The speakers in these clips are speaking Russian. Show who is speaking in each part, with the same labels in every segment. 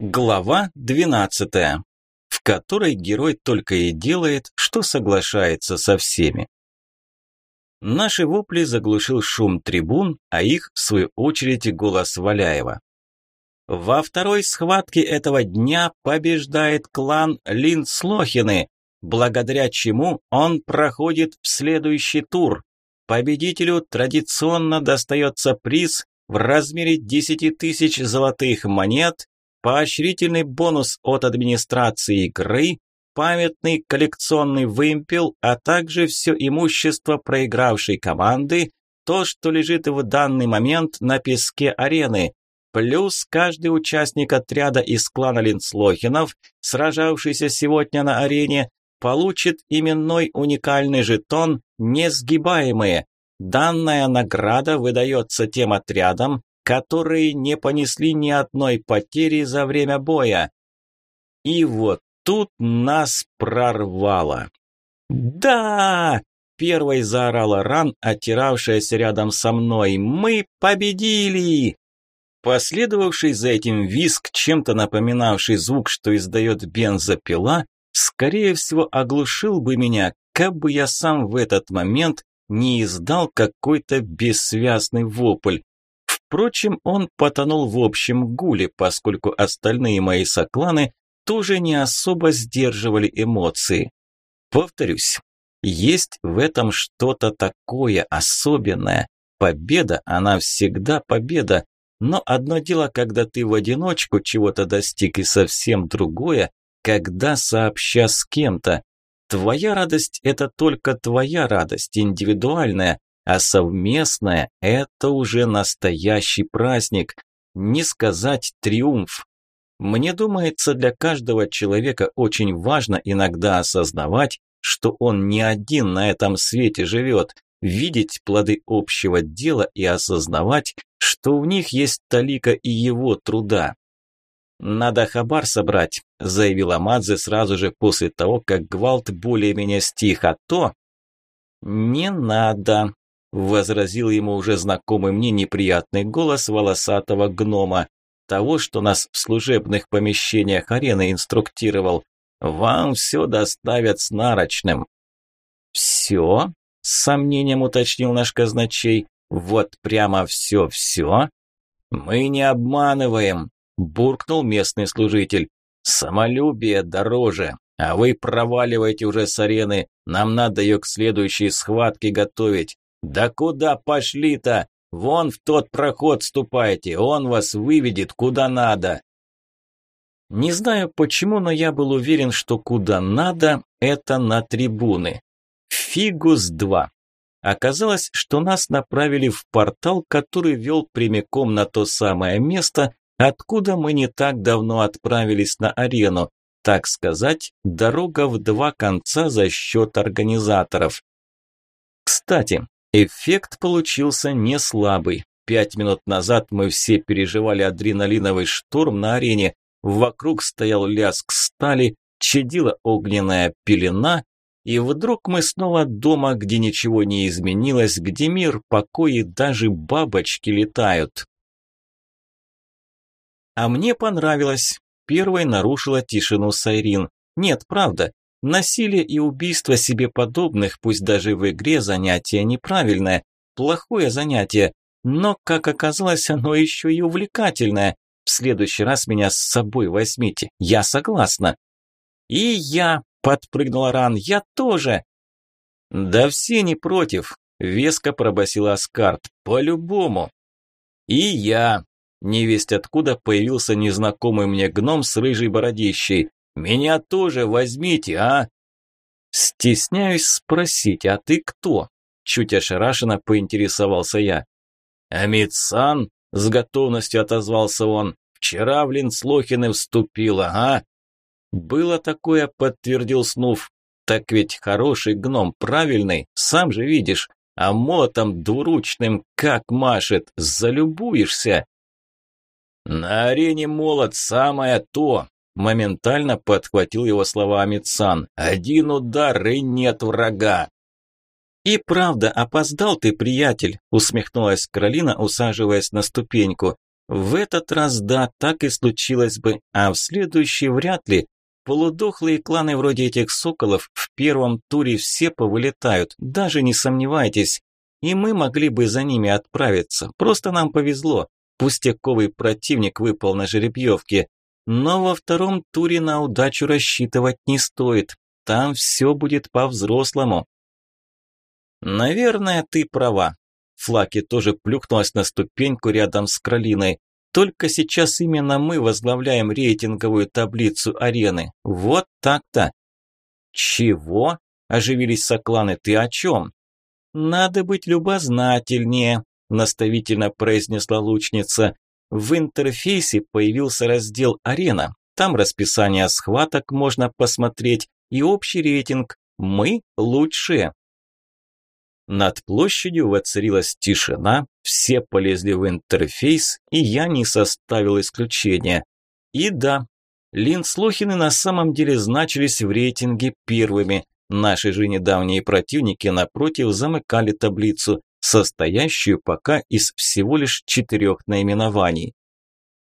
Speaker 1: Глава 12, в которой герой только и делает, что соглашается со всеми. Наши вопли заглушил шум трибун, а их, в свою очередь, голос Валяева. Во второй схватке этого дня побеждает клан Линслохины, благодаря чему он проходит в следующий тур. Победителю традиционно достается приз в размере 10 тысяч золотых монет поощрительный бонус от администрации игры, памятный коллекционный вымпел, а также все имущество проигравшей команды, то, что лежит в данный момент на песке арены, плюс каждый участник отряда из клана Линслохинов, сражавшийся сегодня на арене, получит именной уникальный жетон «Несгибаемые». Данная награда выдается тем отрядам, которые не понесли ни одной потери за время боя. И вот тут нас прорвало. «Да!» – первой заорала Ран, оттиравшаяся рядом со мной. «Мы победили!» Последовавший за этим визг, чем-то напоминавший звук, что издает бензопила, скорее всего оглушил бы меня, как бы я сам в этот момент не издал какой-то бессвязный вопль. Впрочем, он потонул в общем гуле, поскольку остальные мои сокланы тоже не особо сдерживали эмоции. Повторюсь, есть в этом что-то такое особенное. Победа, она всегда победа. Но одно дело, когда ты в одиночку чего-то достиг, и совсем другое, когда сообща с кем-то. Твоя радость – это только твоя радость, индивидуальная, а совместное – это уже настоящий праздник, не сказать триумф. Мне думается, для каждого человека очень важно иногда осознавать, что он не один на этом свете живет, видеть плоды общего дела и осознавать, что в них есть талика и его труда. «Надо хабар собрать», – заявила Мадзе сразу же после того, как гвалт более-менее стих, а то... «Не надо», возразил ему уже знакомый мне неприятный голос волосатого гнома, того, что нас в служебных помещениях арены инструктировал. Вам все доставят с нарочным. Все? С сомнением уточнил наш казначей. Вот прямо все-все? Мы не обманываем, буркнул местный служитель. Самолюбие дороже, а вы проваливаете уже с арены. Нам надо ее к следующей схватке готовить. «Да куда пошли-то? Вон в тот проход ступайте, он вас выведет куда надо». Не знаю почему, но я был уверен, что куда надо – это на трибуны. Фигус-2. Оказалось, что нас направили в портал, который вел прямиком на то самое место, откуда мы не так давно отправились на арену. Так сказать, дорога в два конца за счет организаторов. Кстати, Эффект получился не слабый. Пять минут назад мы все переживали адреналиновый шторм на арене. Вокруг стоял лязг стали, чадила огненная пелена, и вдруг мы снова дома, где ничего не изменилось, где мир, покой и даже бабочки летают. А мне понравилось. Первой нарушила тишину Сайрин. Нет, правда, Насилие и убийство себе подобных, пусть даже в игре, занятие неправильное, плохое занятие, но, как оказалось, оно еще и увлекательное. В следующий раз меня с собой возьмите, я согласна. И я, подпрыгнула Ран, я тоже. Да все не против, веско пробасила Аскарт, по-любому. И я. Невесть откуда появился незнакомый мне гном с рыжей бородищей. Меня тоже возьмите, а?» «Стесняюсь спросить, а ты кто?» Чуть ошарашенно поинтересовался я. «Амитсан?» – с готовностью отозвался он. «Вчера в Линслохины вступил, ага». «Было такое», – подтвердил Снув. «Так ведь хороший гном, правильный, сам же видишь. А молотом двуручным как машет, залюбуешься». «На арене молот самое то», Моментально подхватил его слова Амитсан. «Один удар и нет врага!» «И правда, опоздал ты, приятель», – усмехнулась Каролина, усаживаясь на ступеньку. В этот раз да, так и случилось бы, а в следующий вряд ли. Полудохлые кланы вроде этих соколов в первом туре все повылетают, даже не сомневайтесь. И мы могли бы за ними отправиться, просто нам повезло. Пустяковый противник выпал на жеребьевке. Но во втором туре на удачу рассчитывать не стоит. Там все будет по-взрослому. Наверное, ты права. Флаки тоже плюхнулась на ступеньку рядом с Кролиной. Только сейчас именно мы возглавляем рейтинговую таблицу арены. Вот так-то. Чего? Оживились сокланы. Ты о чем? Надо быть любознательнее, наставительно произнесла лучница. В интерфейсе появился раздел «Арена». Там расписание схваток можно посмотреть и общий рейтинг. Мы лучшие. Над площадью воцарилась тишина, все полезли в интерфейс, и я не составил исключения. И да, Линслухины на самом деле значились в рейтинге первыми. Наши же недавние противники, напротив, замыкали таблицу, состоящую пока из всего лишь четырех наименований.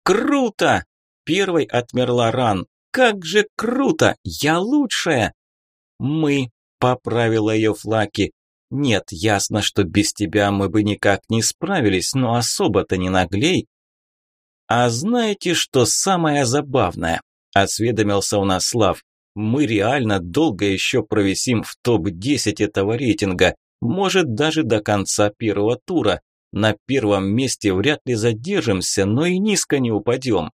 Speaker 1: «Круто!» – первой отмерла Ран. «Как же круто! Я лучшая!» «Мы», – поправила ее Флаки, нет, ясно, что без тебя мы бы никак не справились, но особо-то не наглей. А знаете, что самое забавное? Осведомился у нас Слав. Мы реально долго еще провисим в топ-10 этого рейтинга, может даже до конца первого тура. На первом месте вряд ли задержимся, но и низко не упадем.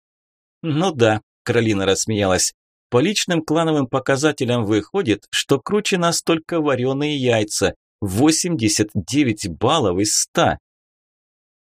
Speaker 1: Ну да, Каролина рассмеялась. По личным клановым показателям выходит, что круче нас только вареные яйца. 89 баллов из 100.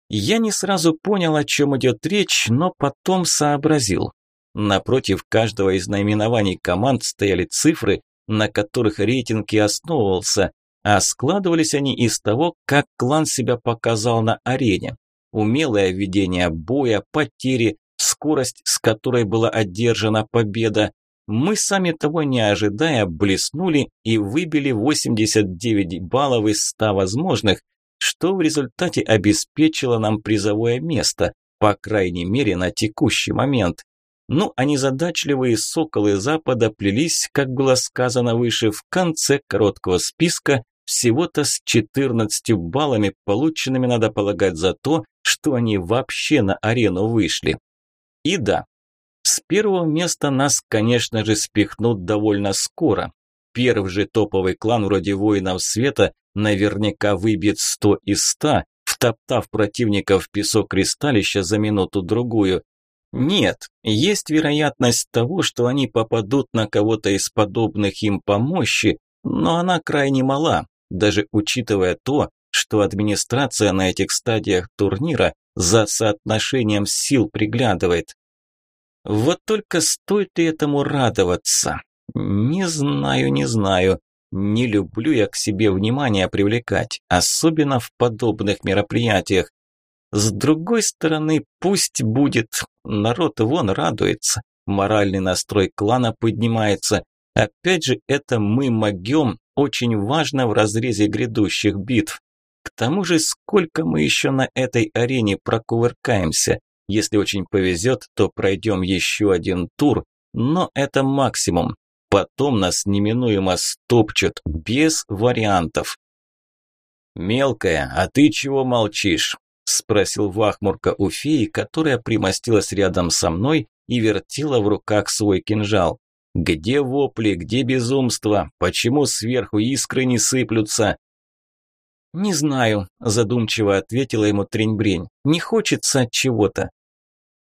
Speaker 1: Я не сразу понял, о чем идет речь, но потом сообразил. Напротив каждого из наименований команд стояли цифры, на которых рейтинг и основывался, а складывались они из того, как клан себя показал на арене. Умелое ведение боя, потери, скорость, с которой была одержана победа, мы сами того не ожидая блеснули и выбили 89 баллов из 100 возможных, что в результате обеспечило нам призовое место, по крайней мере на текущий момент. Ну, а незадачливые соколы Запада плелись, как было сказано выше, в конце короткого списка всего-то с 14 баллами, полученными, надо полагать, за то, что они вообще на арену вышли. И да, с первого места нас, конечно же, спихнут довольно скоро. Первый же топовый клан вроде воинов света наверняка выбьет 100 из 100, втоптав противника в песок кристаллища за минуту-другую. Нет, есть вероятность того, что они попадут на кого-то из подобных им по мощи, но она крайне мала, даже учитывая то, что администрация на этих стадиях турнира за соотношением сил приглядывает. Вот только стоит ли этому радоваться? Не знаю, не знаю. Не люблю я к себе внимание привлекать, особенно в подобных мероприятиях. С другой стороны, пусть будет. Народ вон радуется. Моральный настрой клана поднимается. Опять же, это мы могем, очень важно в разрезе грядущих битв. К тому же, сколько мы еще на этой арене прокувыркаемся. Если очень повезет, то пройдем еще один тур, но это максимум. Потом нас неминуемо стопчут, без вариантов. «Мелкая, а ты чего молчишь?» – спросил Вахмурка у феи, которая примостилась рядом со мной и вертела в руках свой кинжал. «Где вопли, где безумство? Почему сверху искры не сыплются?» «Не знаю», – задумчиво ответила ему Треньбрень. «Не хочется от чего-то».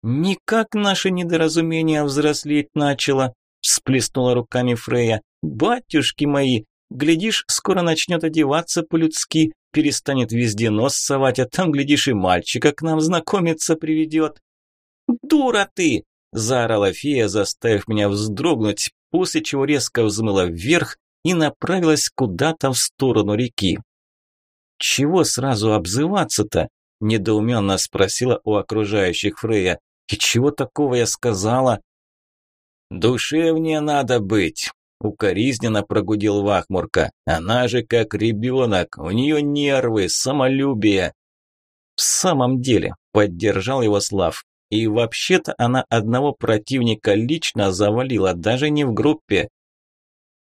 Speaker 1: «Никак наше недоразумение взрослеть начало», – всплеснула руками Фрея. «Батюшки мои, глядишь, скоро начнет одеваться по-людски, перестанет везде нос совать, а там, глядишь, и мальчика к нам знакомиться приведет». «Дура ты!» – заорала фея, заставив меня вздрогнуть, после чего резко взмыла вверх и направилась куда-то в сторону реки. «Чего сразу обзываться-то?» – недоуменно спросила у окружающих Фрея. И чего такого я сказала? Душевнее надо быть, укоризненно прогудел Вахмурка. Она же как ребенок, у нее нервы, самолюбие. В самом деле, поддержал его Слав. И вообще-то она одного противника лично завалила, даже не в группе.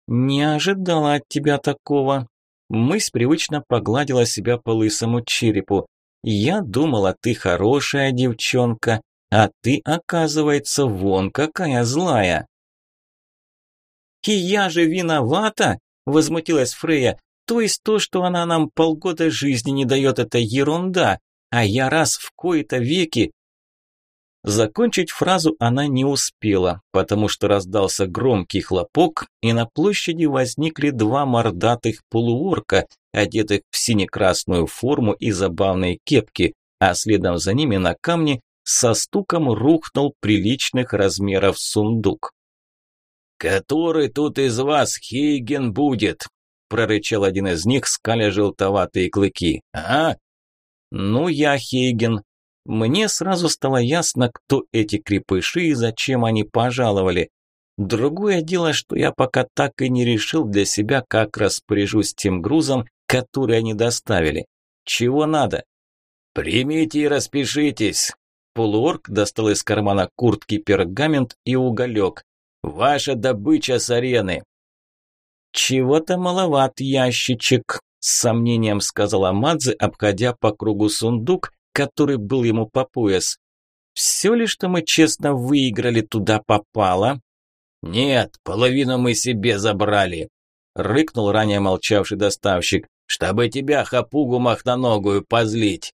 Speaker 1: Не ожидала от тебя такого. Мысь привычно погладила себя по лысому черепу. Я думала, ты хорошая девчонка, а ты, оказывается, вон какая злая. «И я же виновата?» – возмутилась Фрея. «То есть то, что она нам полгода жизни не дает, это ерунда, а я раз в кои-то веки Закончить фразу она не успела, потому что раздался громкий хлопок, и на площади возникли два мордатых полуорка, одетых в сине-красную форму и забавные кепки, а следом за ними на камне со стуком рухнул приличных размеров сундук. «Который тут из вас Хейген будет?» – прорычал один из них, скаля желтоватые клыки. «А?» «Ну, я Хейген», мне сразу стало ясно, кто эти крепыши и зачем они пожаловали. Другое дело, что я пока так и не решил для себя, как распоряжусь тем грузом, который они доставили. Чего надо? Примите и распишитесь. Полуорк достал из кармана куртки пергамент и уголек. Ваша добыча с арены. Чего-то маловат ящичек, с сомнением сказала Мадзе, обходя по кругу сундук, который был ему по пояс. Все ли, что мы честно выиграли, туда попало? Нет, половину мы себе забрали, рыкнул ранее молчавший доставщик, чтобы тебя хапугу махноногую позлить.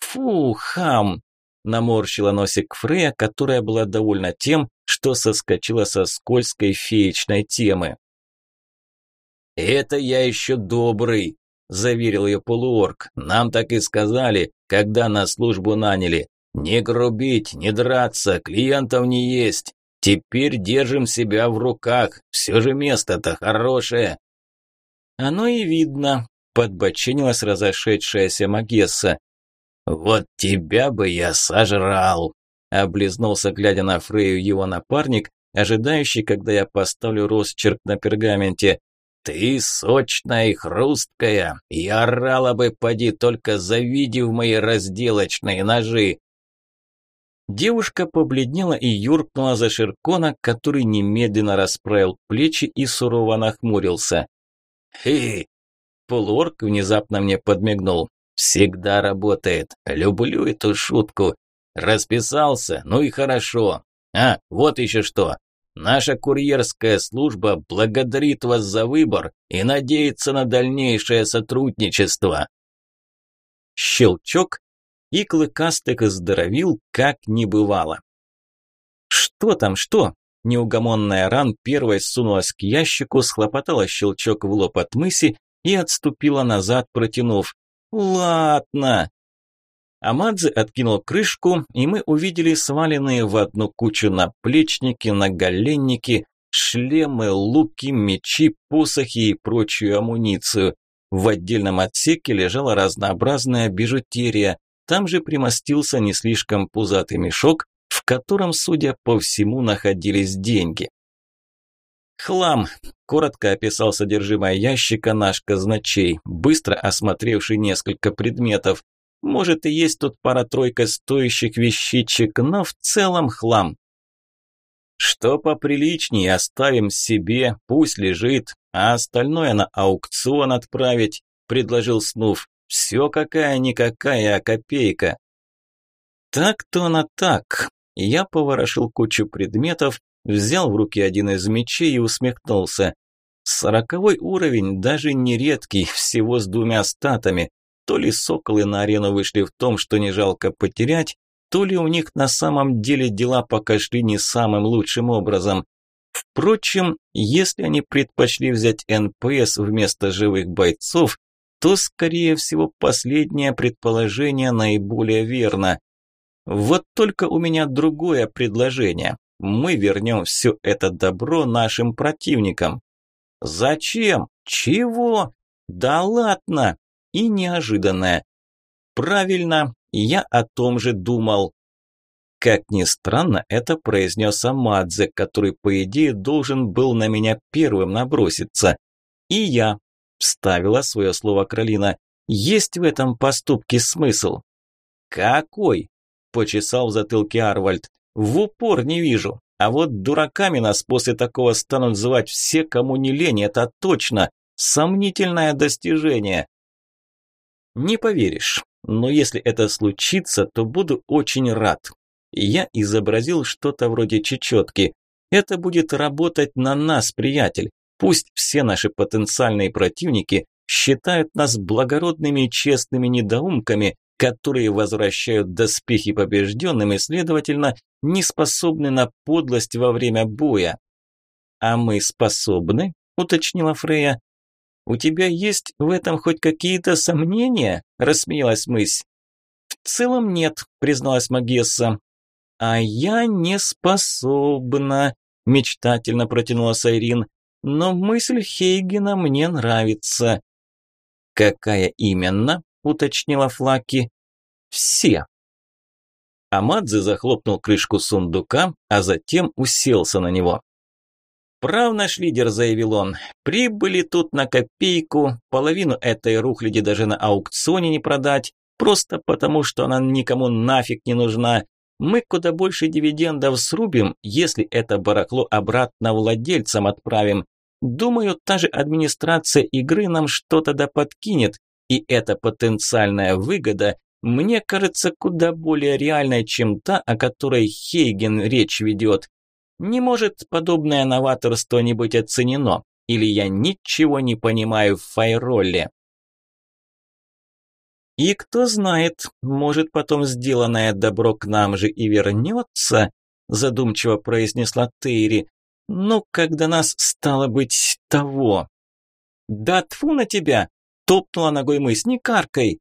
Speaker 1: Фу, хам, наморщила носик Фрея, которая была довольна тем, что соскочила со скользкой феечной темы. «Это я еще добрый», – заверил ее полуорк. «Нам так и сказали, когда на службу наняли. Не грубить, не драться, клиентов не есть. Теперь держим себя в руках, все же место-то хорошее». «Оно и видно», – подбочинилась разошедшаяся Магесса. «Вот тебя бы я сожрал», – облизнулся, глядя на Фрею его напарник, ожидающий, когда я поставлю росчерк на пергаменте. «Ты сочная и хрусткая, и орала бы, поди, только завидев мои разделочные ножи!» Девушка побледнела и юркнула за Ширкона, который немедленно расправил плечи и сурово нахмурился. «Хе!» Полуорк внезапно мне подмигнул. «Всегда работает. Люблю эту шутку. Расписался? Ну и хорошо. А, вот еще что. Наша курьерская служба благодарит вас за выбор и надеется на дальнейшее сотрудничество. Щелчок, и клыкастых здоровил, как не бывало. Что там, что? Неугомонная ран первой сунулась к ящику, схлопотала щелчок в лоб от мыси и отступила назад, протянув. «Ладно, Амадзе откинул крышку, и мы увидели сваленные в одну кучу наплечники, наголенники, шлемы, луки, мечи, посохи и прочую амуницию. В отдельном отсеке лежала разнообразная бижутерия. Там же примостился не слишком пузатый мешок, в котором, судя по всему, находились деньги. «Хлам», – коротко описал содержимое ящика наш казначей, быстро осмотревший несколько предметов. Может и есть тут пара-тройка стоящих вещичек, но в целом хлам. Что поприличнее оставим себе, пусть лежит, а остальное на аукцион отправить, предложил Снув. Все какая-никакая, а копейка. Так-то на так. Я поворошил кучу предметов, взял в руки один из мечей и усмехнулся. Сороковой уровень, даже не редкий, всего с двумя статами. То ли соколы на арену вышли в том, что не жалко потерять, то ли у них на самом деле дела пока шли не самым лучшим образом. Впрочем, если они предпочли взять НПС вместо живых бойцов, то, скорее всего, последнее предположение наиболее верно. Вот только у меня другое предложение. Мы вернем все это добро нашим противникам. Зачем? Чего? Да ладно! И неожиданное. Правильно, я о том же думал. Как ни странно, это произнес Амадзе, который, по идее, должен был на меня первым наброситься. И я, вставила свое слово Кролина, есть в этом поступке смысл. «Какой?» – почесал в затылке Арвальд. «В упор не вижу. А вот дураками нас после такого станут звать все, кому не лень, это точно. Сомнительное достижение». «Не поверишь, но если это случится, то буду очень рад». Я изобразил что-то вроде чечетки. Это будет работать на нас, приятель. Пусть все наши потенциальные противники считают нас благородными и честными недоумками, которые возвращают доспехи побежденным и, следовательно, не способны на подлость во время боя. «А мы способны?» – уточнила Фрея. «У тебя есть в этом хоть какие-то сомнения?» – рассмеялась мысь. «В целом нет», – призналась Магесса. «А я не способна», – мечтательно протянула Сайрин. «Но мысль Хейгена мне нравится». «Какая именно?» уточнила Флаки. «Все». Амадзе захлопнул крышку сундука, а затем уселся на него. «Прав наш лидер», – заявил он. «Прибыли тут на копейку, половину этой рухляди даже на аукционе не продать, просто потому, что она никому нафиг не нужна. Мы куда больше дивидендов срубим, если это барахло обратно владельцам отправим. Думаю, та же администрация игры нам что-то да подкинет, и эта потенциальная выгода мне кажется куда более реальной, чем та, о которой Хейген речь ведет. Не может подобное новаторство не быть оценено, или я ничего не понимаю в файроле. И кто знает, может потом сделанное добро к нам же и вернется, задумчиво произнесла Тейри. Ну, когда нас стало быть того. Да тфу на тебя, Топнула ногой мысь, не каркай.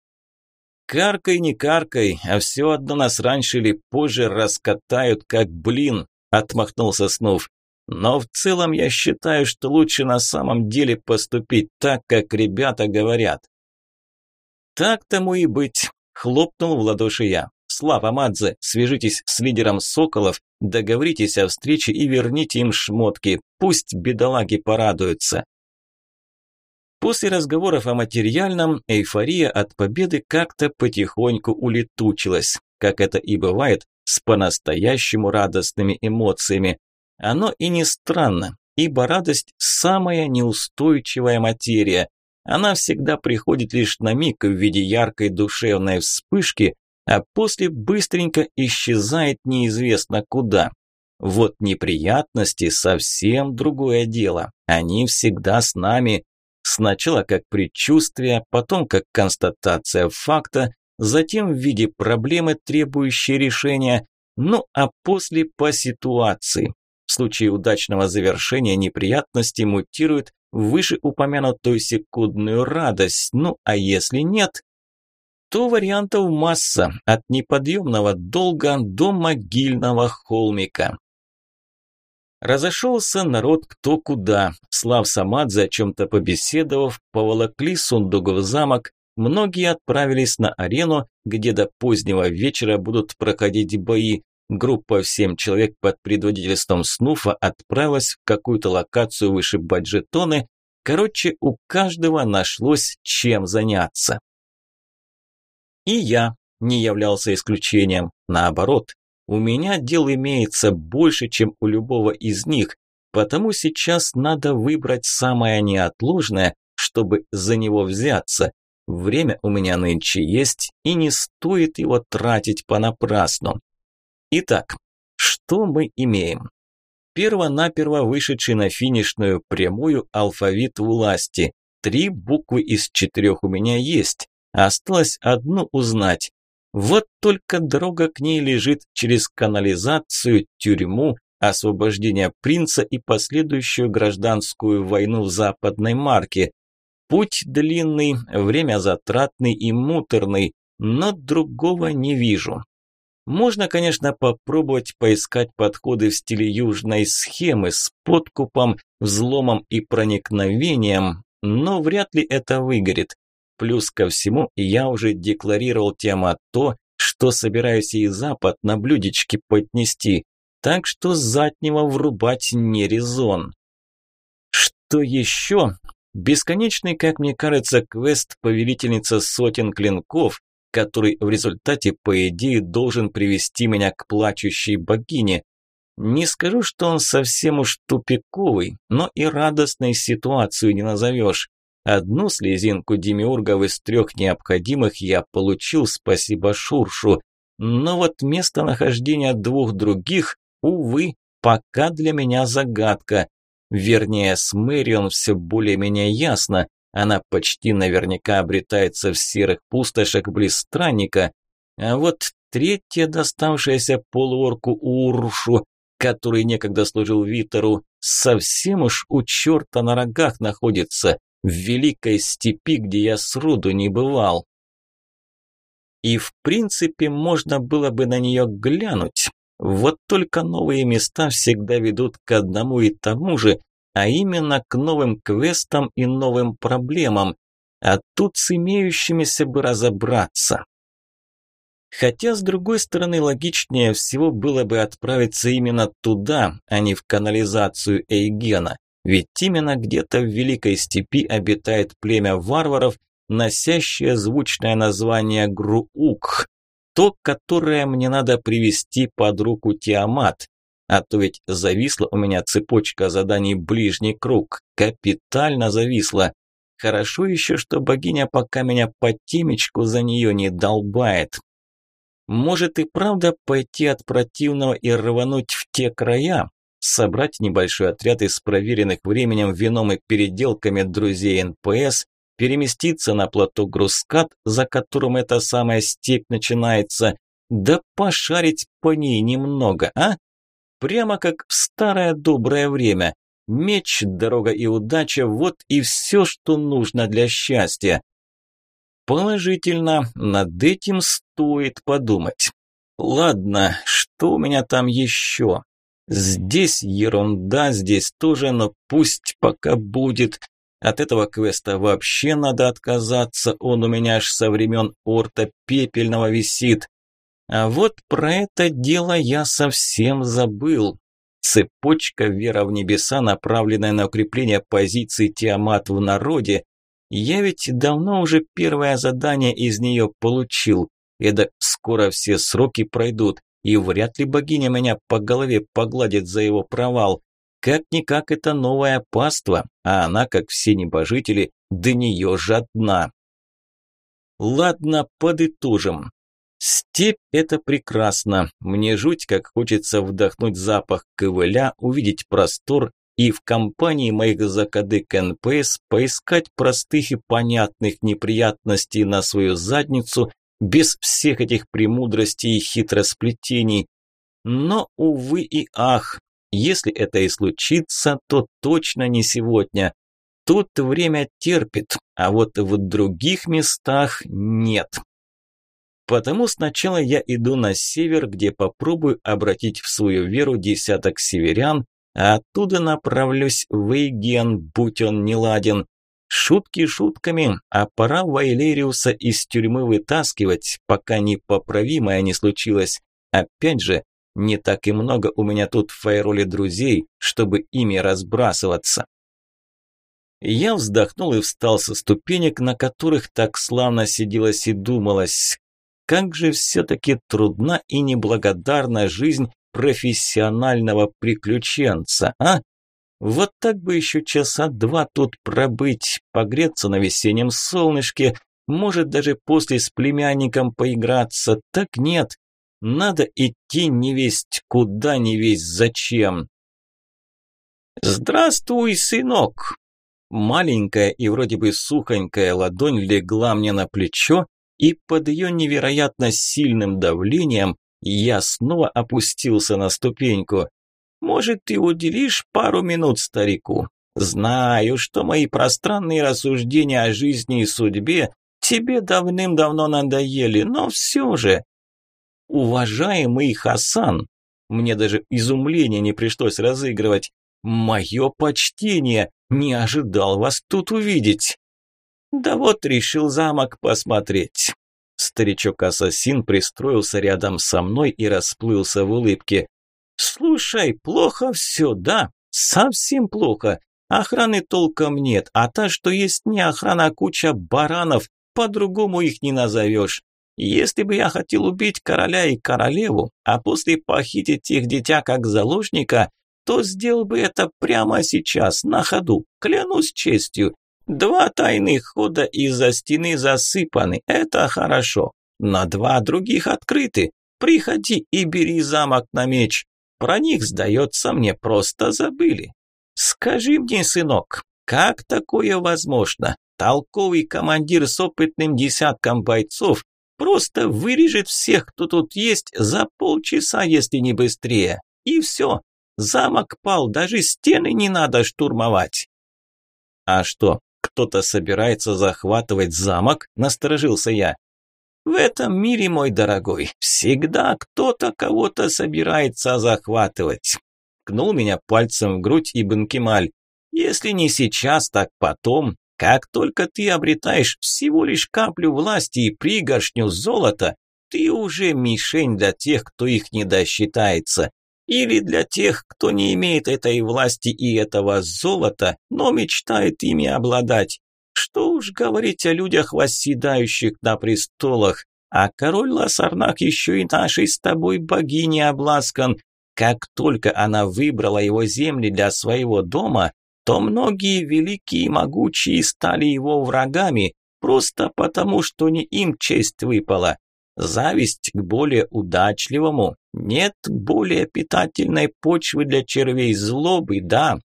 Speaker 1: Каркай, не каркай, а все одно нас раньше или позже раскатают, как блин, отмахнулся Снув. Но в целом я считаю, что лучше на самом деле поступить так, как ребята говорят. Так тому и быть, хлопнул в ладоши я. Слава Мадзе, свяжитесь с лидером Соколов, договоритесь о встрече и верните им шмотки, пусть бедолаги порадуются. После разговоров о материальном эйфория от победы как-то потихоньку улетучилась, как это и бывает с по-настоящему радостными эмоциями. Оно и не странно, ибо радость – самая неустойчивая материя. Она всегда приходит лишь на миг в виде яркой душевной вспышки, а после быстренько исчезает неизвестно куда. Вот неприятности – совсем другое дело. Они всегда с нами, Сначала как предчувствие, потом как констатация факта, затем в виде проблемы, требующей решения, ну а после по ситуации. В случае удачного завершения неприятности мутируют в вышеупомянутую секундную радость, ну а если нет, то вариантов масса, от неподъемного долга до могильного холмика. Разошелся народ кто куда. Слав Самадзе, о чем-то побеседовав, поволокли сундук замок. Многие отправились на арену, где до позднего вечера будут проходить бои. Группа в семь человек под предводительством Снуфа отправилась в какую-то локацию выше баджетоны. Короче, у каждого нашлось чем заняться. И я не являлся исключением. Наоборот, у меня дел имеется больше, чем у любого из них, потому сейчас надо выбрать самое неотложное, чтобы за него взяться. Время у меня нынче есть, и не стоит его тратить понапрасну. Итак, что мы имеем? Перво-наперво вышедший на финишную прямую алфавит власти. Три буквы из четырех у меня есть. Осталось одну узнать. Вот только дорога к ней лежит через канализацию, тюрьму, освобождение принца и последующую гражданскую войну в западной марке. Путь длинный, время затратный и муторный, но другого не вижу. Можно, конечно, попробовать поискать подходы в стиле южной схемы с подкупом, взломом и проникновением, но вряд ли это выгорит. Плюс ко всему, я уже декларировал тема то, что собираюсь и Запад на блюдечке поднести, так что заднего врубать не резон. Что еще? Бесконечный, как мне кажется, квест «Повелительница сотен клинков», который в результате, по идее, должен привести меня к плачущей богине. Не скажу, что он совсем уж тупиковый, но и радостной ситуацию не назовешь. Одну слезинку демиургов из трех необходимых я получил, спасибо Шуршу. Но вот местонахождение двух других, увы, пока для меня загадка. Вернее, с Мэрион все более-менее ясно. Она почти наверняка обретается в серых пустошах близ странника. А вот третья, доставшаяся полуорку Уршу, который некогда служил Витеру, совсем уж у черта на рогах находится в великой степи, где я сроду не бывал. И в принципе можно было бы на нее глянуть. Вот только новые места всегда ведут к одному и тому же, а именно к новым квестам и новым проблемам. А тут с имеющимися бы разобраться. Хотя, с другой стороны, логичнее всего было бы отправиться именно туда, а не в канализацию Эйгена. Ведь именно где-то в Великой Степи обитает племя варваров, носящее звучное название Груук, то, которое мне надо привести под руку Тиамат. А то ведь зависла у меня цепочка заданий «Ближний круг», капитально зависла. Хорошо еще, что богиня пока меня по темечку за нее не долбает. Может и правда пойти от противного и рвануть в те края, собрать небольшой отряд из проверенных временем вином и переделками друзей НПС, переместиться на плато Грускат, за которым эта самая степь начинается, да пошарить по ней немного, а? Прямо как в старое доброе время. Меч, дорога и удача – вот и все, что нужно для счастья. Положительно, над этим стоит подумать. Ладно, что у меня там еще? Здесь ерунда, здесь тоже, но пусть пока будет. От этого квеста вообще надо отказаться, он у меня аж со времен Орта Пепельного висит. А вот про это дело я совсем забыл. Цепочка вера в небеса, направленная на укрепление позиций Тиамат в народе. Я ведь давно уже первое задание из нее получил. Это скоро все сроки пройдут, и вряд ли богиня меня по голове погладит за его провал. Как-никак это новое паство, а она, как все небожители, до нее жадна. Ладно, подытожим. Степь – это прекрасно. Мне жуть, как хочется вдохнуть запах ковыля, увидеть простор и в компании моих закадык НПС поискать простых и понятных неприятностей на свою задницу без всех этих премудростей и хитросплетений. Но, увы и ах, если это и случится, то точно не сегодня. Тут время терпит, а вот в других местах нет. Потому сначала я иду на север, где попробую обратить в свою веру десяток северян, а оттуда направлюсь в Эйген, будь он неладен. Шутки шутками, а пора Вайлериуса из тюрьмы вытаскивать, пока непоправимое не случилось. Опять же, не так и много у меня тут в файроле друзей, чтобы ими разбрасываться. Я вздохнул и встал со ступенек, на которых так славно сиделось и думалось. Как же все-таки трудна и неблагодарна жизнь профессионального приключенца, а? Вот так бы еще часа два тут пробыть, погреться на весеннем солнышке, может даже после с племянником поиграться, так нет. Надо идти не весть куда, не весть зачем. «Здравствуй, сынок!» Маленькая и вроде бы сухонькая ладонь легла мне на плечо, и под ее невероятно сильным давлением я снова опустился на ступеньку. «Может, ты уделишь пару минут старику? Знаю, что мои пространные рассуждения о жизни и судьбе тебе давным-давно надоели, но все же...» «Уважаемый Хасан!» Мне даже изумления не пришлось разыгрывать. «Мое почтение! Не ожидал вас тут увидеть!» «Да вот решил замок посмотреть». Старичок-ассасин пристроился рядом со мной и расплылся в улыбке. «Слушай, плохо все, да? Совсем плохо. Охраны толком нет, а та, что есть не охрана, куча баранов, по-другому их не назовешь. Если бы я хотел убить короля и королеву, а после похитить их дитя как заложника, то сделал бы это прямо сейчас, на ходу, клянусь честью. Два тайных хода из-за стены засыпаны, это хорошо. На два других открыты. Приходи и бери замок на меч. Про них, сдается мне, просто забыли. Скажи мне, сынок, как такое возможно? Толковый командир с опытным десятком бойцов просто вырежет всех, кто тут есть, за полчаса, если не быстрее. И все, замок пал, даже стены не надо штурмовать. А что, кто-то собирается захватывать замок? Насторожился я. В этом мире, мой дорогой, всегда кто-то кого-то собирается захватывать. Кнул меня пальцем в грудь Ибн Кемаль. Если не сейчас, так потом. Как только ты обретаешь всего лишь каплю власти и пригоршню золота, ты уже мишень для тех, кто их не досчитается. Или для тех, кто не имеет этой власти и этого золота, но мечтает ими обладать. Что уж говорить о людях, восседающих на престолах. А король Лассарнак еще и нашей с тобой богини обласкан. Как только она выбрала его земли для своего дома, то многие великие и могучие стали его врагами, просто потому, что не им честь выпала. Зависть к более удачливому. Нет более питательной почвы для червей злобы, да,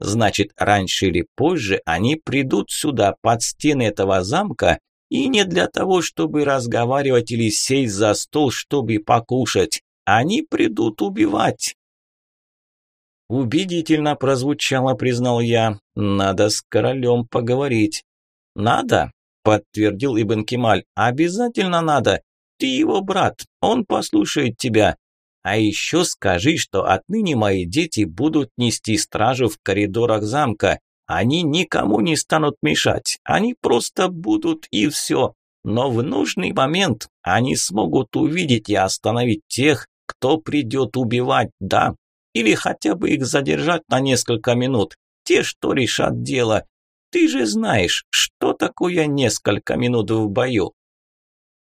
Speaker 1: Значит, раньше или позже они придут сюда, под стены этого замка, и не для того, чтобы разговаривать или сесть за стол, чтобы покушать. Они придут убивать. Убедительно прозвучало, признал я. Надо с королем поговорить. Надо, подтвердил Ибн Кемаль. Обязательно надо. Ты его брат, он послушает тебя. А еще скажи, что отныне мои дети будут нести стражу в коридорах замка. Они никому не станут мешать. Они просто будут и все. Но в нужный момент они смогут увидеть и остановить тех, кто придет убивать, да. Или хотя бы их задержать на несколько минут. Те, что решат дело. Ты же знаешь, что такое несколько минут в бою.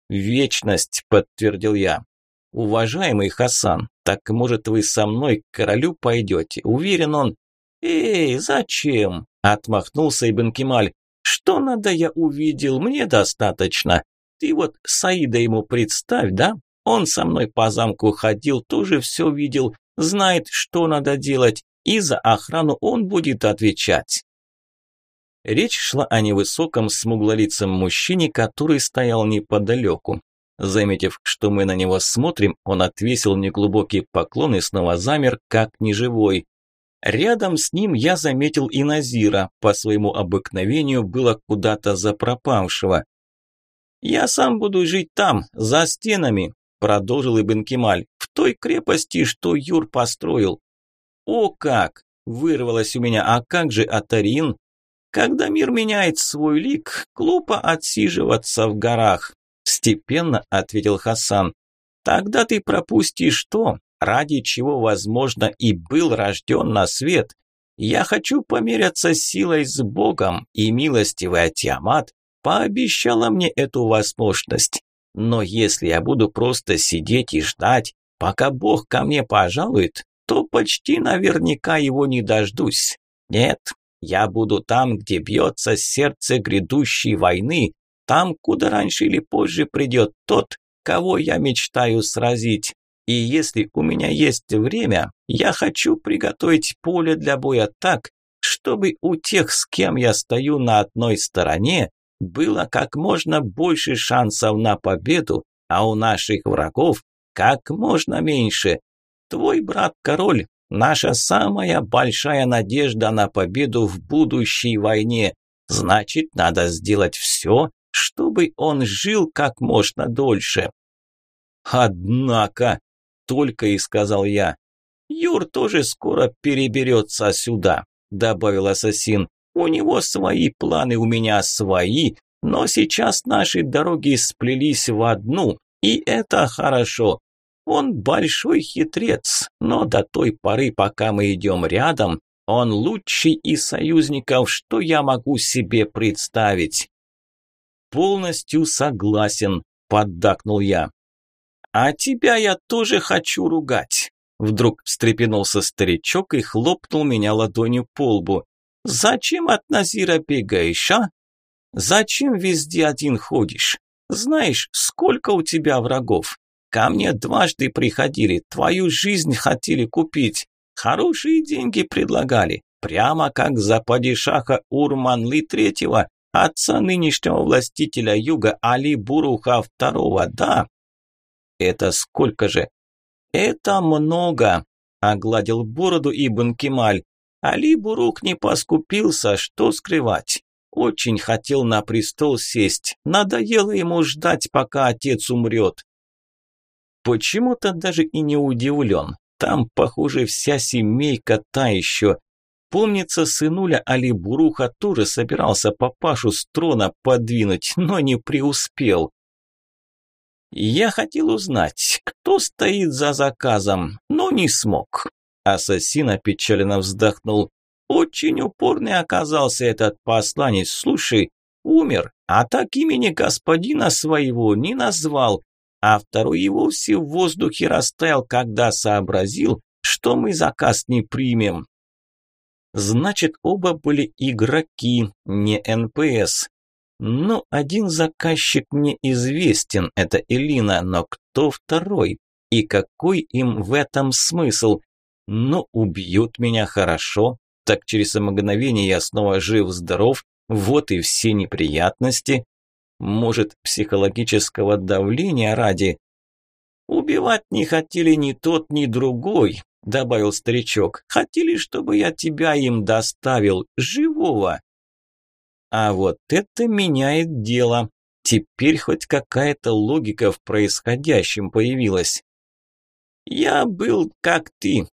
Speaker 1: «Вечность», – подтвердил я. «Уважаемый Хасан, так может вы со мной к королю пойдете?» Уверен он. «Эй, зачем?» – отмахнулся Ибн Кемаль. «Что надо я увидел, мне достаточно. Ты вот Саида ему представь, да? Он со мной по замку ходил, тоже все видел, знает, что надо делать, и за охрану он будет отвечать». Речь шла о невысоком смуглолицем мужчине, который стоял неподалеку. Заметив, что мы на него смотрим, он отвесил неглубокий поклон и снова замер, как неживой. Рядом с ним я заметил и Назира, по своему обыкновению было куда-то запропавшего. «Я сам буду жить там, за стенами», – продолжил Ибн Кемаль, – «в той крепости, что Юр построил». «О как!» – вырвалось у меня, «а как же Атарин?» «Когда мир меняет свой лик, глупо отсиживаться в горах степенно ответил Хасан. Тогда ты пропустишь то, ради чего, возможно, и был рожден на свет. Я хочу померяться силой с Богом, и милостивая Тиамат пообещала мне эту возможность. Но если я буду просто сидеть и ждать, пока Бог ко мне пожалует, то почти наверняка его не дождусь. Нет, я буду там, где бьется сердце грядущей войны, там, куда раньше или позже придет тот, кого я мечтаю сразить. И если у меня есть время, я хочу приготовить поле для боя так, чтобы у тех, с кем я стою на одной стороне, было как можно больше шансов на победу, а у наших врагов как можно меньше. Твой брат-король – наша самая большая надежда на победу в будущей войне. Значит, надо сделать все, чтобы он жил как можно дольше. Однако, только и сказал я, Юр тоже скоро переберется сюда, добавил ассасин. У него свои планы, у меня свои, но сейчас наши дороги сплелись в одну, и это хорошо. Он большой хитрец, но до той поры, пока мы идем рядом, он лучший из союзников, что я могу себе представить. «Полностью согласен», поддакнул я. А тебя я тоже хочу ругать. Вдруг встрепенулся старичок и хлопнул меня ладонью по лбу. «Зачем от Назира бегаешь, а? Зачем везде один ходишь? Знаешь, сколько у тебя врагов? Ко мне дважды приходили, твою жизнь хотели купить. Хорошие деньги предлагали, прямо как за падишаха Урманлы третьего, отца нынешнего властителя юга Али Буруха второго, да. Это сколько же? Это много, огладил бороду Ибн Кемаль. Али Бурук не поскупился, что скрывать. Очень хотел на престол сесть, надоело ему ждать, пока отец умрет. Почему-то даже и не удивлен. Там, похоже, вся семейка та еще. Помнится, сынуля Али Буруха тоже собирался папашу с трона подвинуть, но не преуспел. Я хотел узнать, кто стоит за заказом, но не смог. Ассасин опечаленно вздохнул. Очень упорный оказался этот посланец. Слушай, умер, а так имени господина своего не назвал а второй и вовсе в воздухе растаял, когда сообразил, что мы заказ не примем. Значит, оба были игроки, не НПС. Ну, один заказчик мне известен, это Элина, но кто второй? И какой им в этом смысл? Ну, убьют меня хорошо, так через мгновение я снова жив-здоров, вот и все неприятности. Может, психологического давления ради? Убивать не хотели ни тот, ни другой, добавил старичок. Хотели, чтобы я тебя им доставил, живого. А вот это меняет дело. Теперь хоть какая-то логика в происходящем появилась. Я был как ты.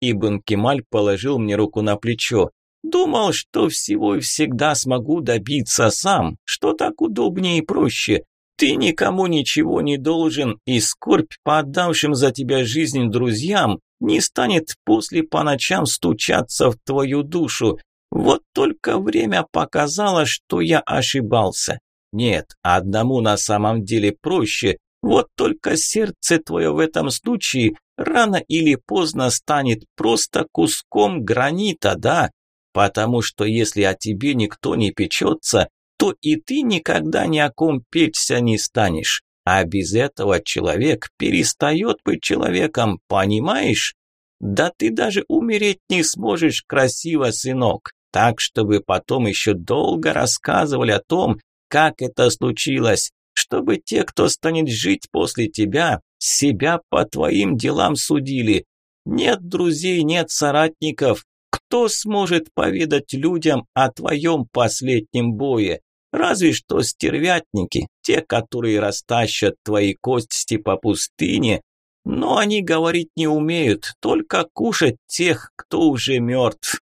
Speaker 1: Ибн Кемаль положил мне руку на плечо. Думал, что всего и всегда смогу добиться сам, что так удобнее и проще. Ты никому ничего не должен, и скорбь по отдавшим за тебя жизнь друзьям не станет после по ночам стучаться в твою душу. Вот только время показало, что я ошибался. Нет, одному на самом деле проще. Вот только сердце твое в этом случае рано или поздно станет просто куском гранита, да? Потому что если о тебе никто не печется, то и ты никогда ни о ком печься не станешь. А без этого человек перестает быть человеком, понимаешь? Да ты даже умереть не сможешь красиво, сынок. Так, чтобы потом еще долго рассказывали о том, как это случилось, чтобы те, кто станет жить после тебя, себя по твоим делам судили. Нет друзей, нет соратников, кто сможет поведать людям о твоем последнем бое? Разве что стервятники, те, которые растащат твои кости по пустыне, но они говорить не умеют, только кушать тех, кто уже мертв.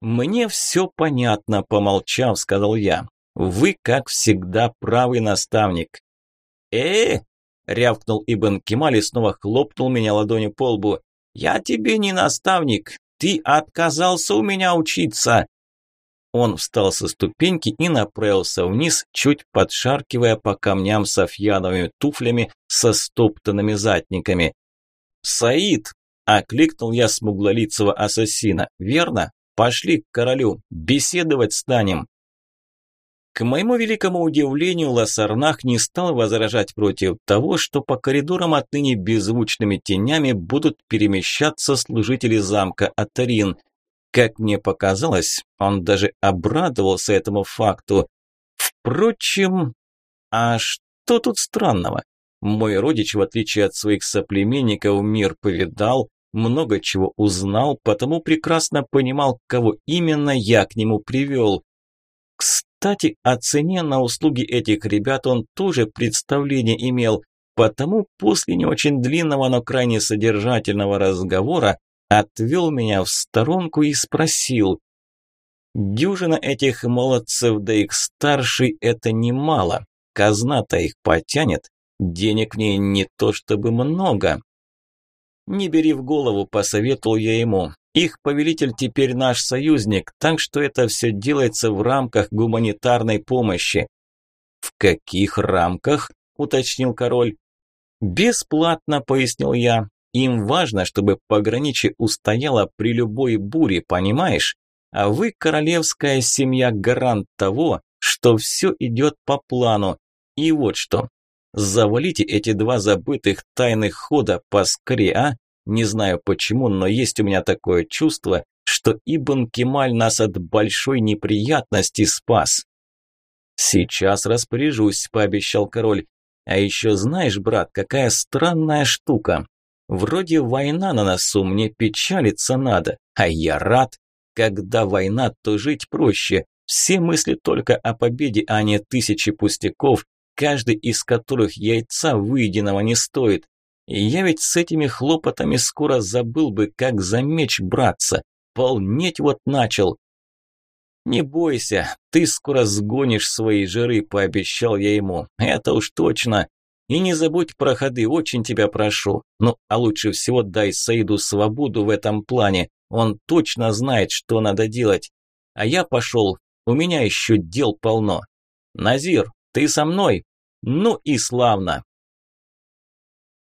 Speaker 1: «Мне все понятно», – помолчав, сказал я. «Вы, как всегда, правый наставник». «Э, -э – рявкнул Ибн Кемаль и снова хлопнул меня ладонью по лбу. «Я тебе не наставник, ты отказался у меня учиться!» Он встал со ступеньки и направился вниз, чуть подшаркивая по камням софьяновыми туфлями со стоптанными задниками. «Саид!» – окликнул я смуглолицего ассасина. «Верно? Пошли к королю, беседовать станем!» К моему великому удивлению, Лассарнах не стал возражать против того, что по коридорам отныне беззвучными тенями будут перемещаться служители замка Атарин. Как мне показалось, он даже обрадовался этому факту. Впрочем, а что тут странного? Мой родич, в отличие от своих соплеменников, мир повидал, много чего узнал, потому прекрасно понимал, кого именно я к нему привел. Кстати, о цене на услуги этих ребят он тоже представление имел, потому после не очень длинного, но крайне содержательного разговора отвел меня в сторонку и спросил. «Дюжина этих молодцев, да их старший – это немало. Казна-то их потянет, денег в ней не то чтобы много». «Не бери в голову», – посоветовал я ему. Их повелитель теперь наш союзник, так что это все делается в рамках гуманитарной помощи. В каких рамках? – уточнил король. «Бесплатно», – пояснил я. «Им важно, чтобы пограничье устояло при любой буре, понимаешь? А вы, королевская семья, гарант того, что все идет по плану. И вот что. Завалите эти два забытых тайных хода поскорее, а? Не знаю почему, но есть у меня такое чувство, что Ибн Кемаль нас от большой неприятности спас. «Сейчас распоряжусь», – пообещал король. «А еще знаешь, брат, какая странная штука. Вроде война на носу, мне печалиться надо, а я рад. Когда война, то жить проще. Все мысли только о победе, а не тысячи пустяков, каждый из которых яйца выеденного не стоит. И я ведь с этими хлопотами скоро забыл бы, как за меч браться. Полнеть вот начал. «Не бойся, ты скоро сгонишь свои жиры», – пообещал я ему. «Это уж точно. И не забудь про ходы, очень тебя прошу. Ну, а лучше всего дай Саиду свободу в этом плане. Он точно знает, что надо делать. А я пошел, у меня еще дел полно. Назир, ты со мной? Ну и славно.